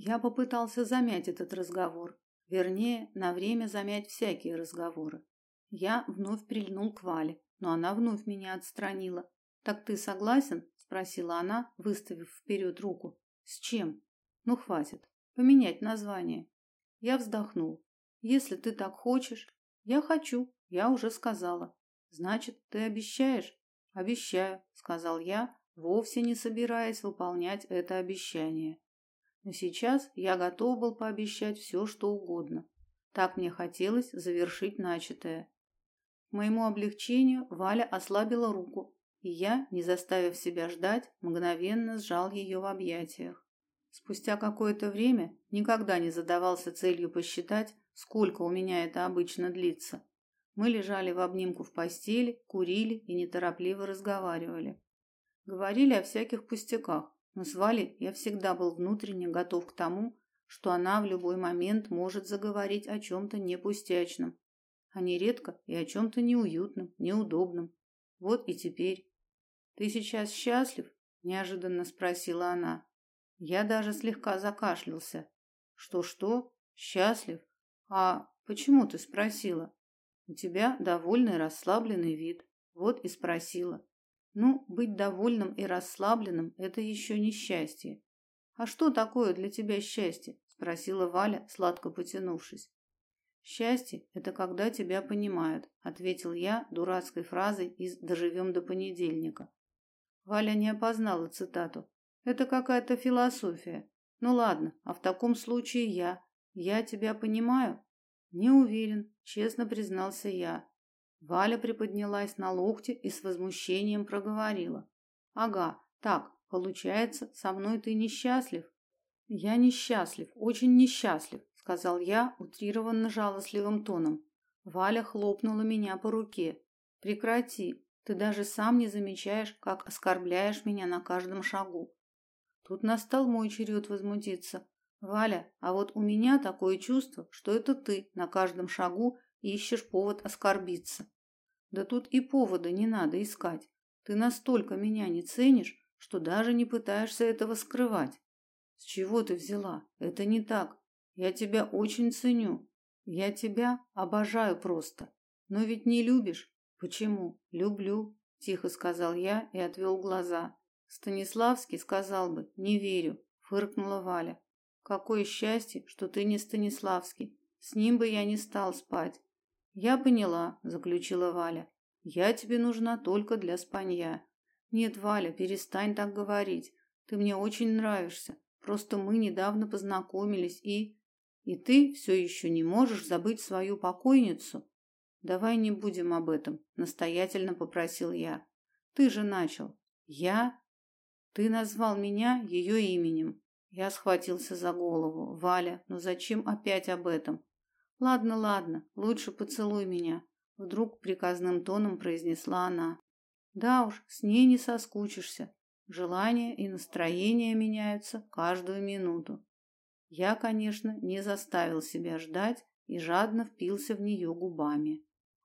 Я попытался замять этот разговор, вернее, на время замять всякие разговоры. Я вновь прильнул к Вале, но она вновь меня отстранила. Так ты согласен? спросила она, выставив вперед руку. С чем? Ну хватит. Поменять название. Я вздохнул. Если ты так хочешь, я хочу, я уже сказала. Значит, ты обещаешь? Обещаю, сказал я, вовсе не собираясь выполнять это обещание. Но сейчас я готов был пообещать все, что угодно. Так мне хотелось завершить начатое. К моему облегчению Валя ослабила руку, и я, не заставив себя ждать, мгновенно сжал ее в объятиях. Спустя какое-то время никогда не задавался целью посчитать, сколько у меня это обычно длится. Мы лежали в обнимку в постели, курили и неторопливо разговаривали. Говорили о всяких пустяках, но с Валей я всегда был внутренне готов к тому, что она в любой момент может заговорить о чем-то непустячном, а нередко и о чем-то неуютном, неудобном. Вот и теперь. «Ты сейчас счастлив?» – неожиданно спросила она. Я даже слегка закашлялся. «Что-что? Счастлив? А почему ты спросила?» «У тебя довольный расслабленный вид. Вот и спросила. Ну, быть довольным и расслабленным – это еще не счастье. А что такое для тебя счастье? Спросила Валя, сладко потянувшись. Счастье – это когда тебя понимают, ответил я дурацкой фразой из «Доживем до понедельника». Валя не опознала цитату. Это какая-то философия. Ну ладно, а в таком случае я. Я тебя понимаю? Не уверен, честно признался я. Валя приподнялась на локте и с возмущением проговорила: "Ага, так, получается, со мной ты несчастлив?" "Я несчастлив, очень несчастлив", сказал я утрированно жалостливым тоном. Валя хлопнула меня по руке. Прекрати. Ты даже сам не замечаешь, как оскорбляешь меня на каждом шагу. Тут настал мой черед возмутиться. Валя, а вот у меня такое чувство, что это ты на каждом шагу ищешь повод оскорбиться. Да тут и повода не надо искать. Ты настолько меня не ценишь, что даже не пытаешься этого скрывать. С чего ты взяла? Это не так. Я тебя очень ценю. Я тебя обожаю просто. Но ведь не любишь. Почему? Люблю, тихо сказал я и отвел глаза. Станиславский сказал бы: "Не верю", фыркнула Валя. Какое счастье, что ты не Станиславский. С ним бы я не стал спать. Я поняла, заключила Валя. Я тебе нужна только для спанья. Нет, Валя, перестань так говорить. Ты мне очень нравишься. Просто мы недавно познакомились и и ты все еще не можешь забыть свою покойницу. Давай не будем об этом, настоятельно попросил я. Ты же начал. Я? Ты назвал меня ее именем. Я схватился за голову. Валя, ну зачем опять об этом? Ладно, ладно, лучше поцелуй меня, вдруг приказным тоном произнесла она. Да уж, с ней не соскучишься. Желания и настроения меняются каждую минуту. Я, конечно, не заставил себя ждать и жадно впился в нее губами.